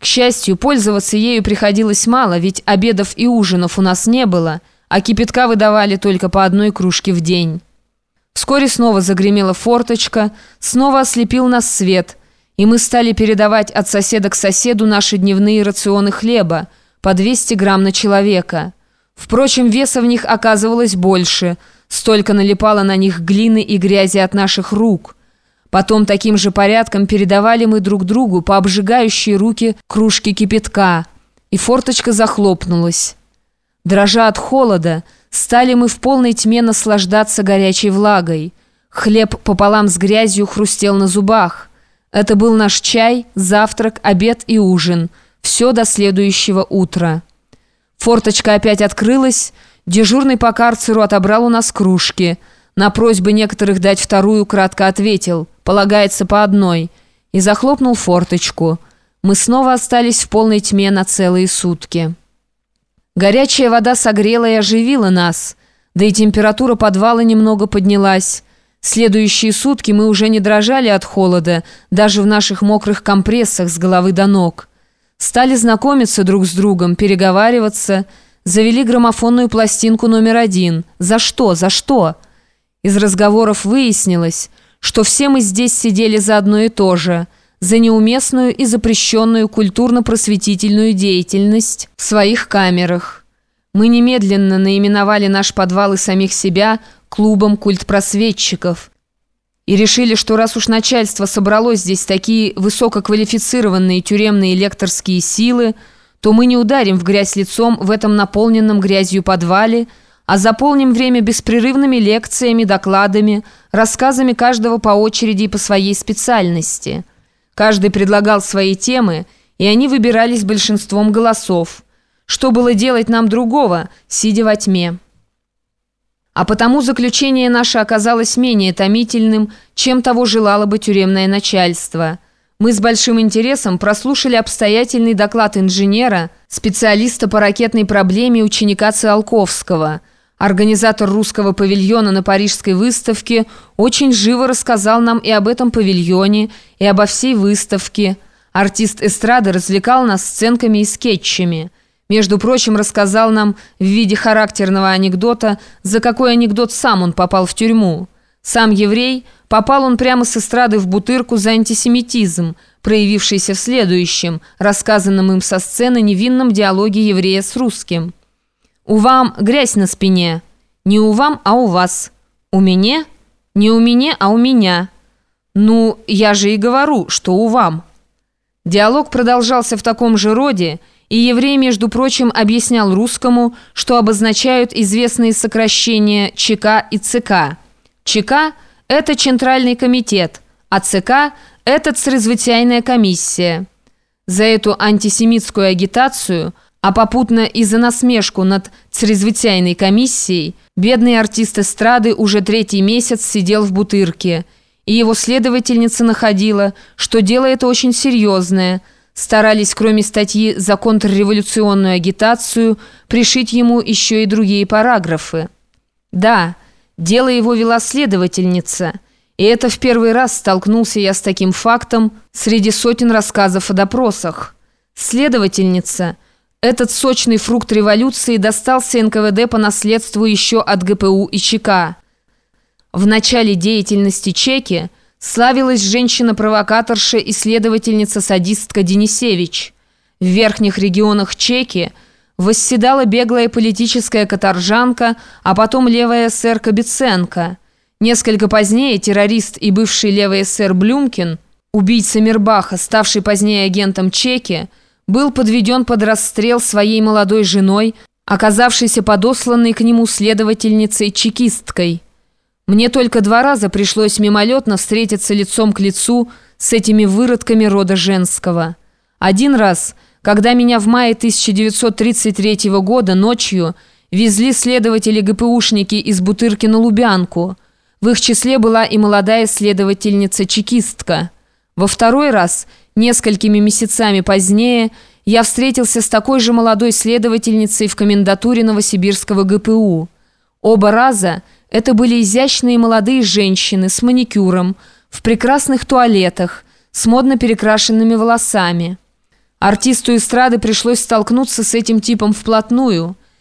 К счастью, пользоваться ею приходилось мало, ведь обедов и ужинов у нас не было, а кипятка выдавали только по одной кружке в день. Вскоре снова загремела форточка, снова ослепил нас свет, и мы стали передавать от соседа к соседу наши дневные рационы хлеба, по 200 грамм на человека. Впрочем, веса в них оказывалось больше, столько налипало на них глины и грязи от наших рук – Потом таким же порядком передавали мы друг другу по обжигающей руки кружки кипятка, и форточка захлопнулась. Дрожа от холода, стали мы в полной тьме наслаждаться горячей влагой. Хлеб пополам с грязью хрустел на зубах. Это был наш чай, завтрак, обед и ужин. Все до следующего утра. Форточка опять открылась, дежурный по карцеру отобрал у нас кружки. На просьбы некоторых дать вторую кратко ответил – полагается по одной, и захлопнул форточку. Мы снова остались в полной тьме на целые сутки. Горячая вода согрела и оживила нас, да и температура подвала немного поднялась. Следующие сутки мы уже не дрожали от холода, даже в наших мокрых компрессах с головы до ног. Стали знакомиться друг с другом, переговариваться, завели граммофонную пластинку номер один. За что? За что? Из разговоров выяснилось, что все мы здесь сидели за одно и то же, за неуместную и запрещенную культурно-просветительную деятельность в своих камерах. Мы немедленно наименовали наш подвал и самих себя клубом культпросветчиков и решили, что раз уж начальство собрало здесь такие высококвалифицированные тюремные лекторские силы, то мы не ударим в грязь лицом в этом наполненном грязью подвале, а заполним время беспрерывными лекциями, докладами, рассказами каждого по очереди и по своей специальности. Каждый предлагал свои темы, и они выбирались большинством голосов. Что было делать нам другого, сидя во тьме? А потому заключение наше оказалось менее томительным, чем того желало бы тюремное начальство. Мы с большим интересом прослушали обстоятельный доклад инженера, специалиста по ракетной проблеме ученика Циолковского – Организатор русского павильона на парижской выставке очень живо рассказал нам и об этом павильоне, и обо всей выставке. Артист эстрады развлекал нас сценками и скетчами. Между прочим, рассказал нам в виде характерного анекдота, за какой анекдот сам он попал в тюрьму. Сам еврей, попал он прямо с эстрады в бутырку за антисемитизм, проявившийся в следующем, рассказанном им со сцены невинном диалоге еврея с русским. У вам грязь на спине. Не у вам, а у вас. У меня? Не у меня, а у меня. Ну, я же и говорю, что у вам. Диалог продолжался в таком же роде, и еврей, между прочим, объяснял русскому, что обозначают известные сокращения ЧК и ЦК. ЧК – это Центральный комитет, а ЦК – это Чрезвычайная комиссия. За эту антисемитскую агитацию – а попутно и за насмешку над чрезвычайной комиссией, бедный артист эстрады уже третий месяц сидел в бутырке, и его следовательница находила, что дело это очень серьезное, старались, кроме статьи за контрреволюционную агитацию, пришить ему еще и другие параграфы. Да, дело его вела следовательница, и это в первый раз столкнулся я с таким фактом среди сотен рассказов о допросах. Следовательница – этот сочный фрукт революции достался НКВД по наследству еще от ГПУ и ЧК. В начале деятельности Чеки славилась женщина-провокаторша и следовательница-садистка Денисевич. В верхних регионах Чеки восседала беглая политическая каторжанка, а потом левая эсер Кобиценко. Несколько позднее террорист и бывший левый эсер Блюмкин, убийца Мирбаха, ставший позднее агентом Чеки, был подведен под расстрел своей молодой женой, оказавшейся подосланной к нему следовательницей-чекисткой. Мне только два раза пришлось мимолетно встретиться лицом к лицу с этими выродками рода женского. Один раз, когда меня в мае 1933 года ночью везли следователи-ГПУшники из Бутырки на Лубянку. В их числе была и молодая следовательница-чекистка. Во второй раз – Несколькими месяцами позднее я встретился с такой же молодой следовательницей в комендатуре Новосибирского ГПУ. Оба раза это были изящные молодые женщины с маникюром, в прекрасных туалетах, с модно перекрашенными волосами. Артисту эстрады пришлось столкнуться с этим типом вплотную –